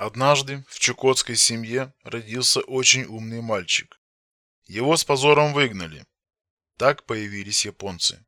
Однажды в чукотской семье родился очень умный мальчик. Его с позором выгнали. Так появились японцы.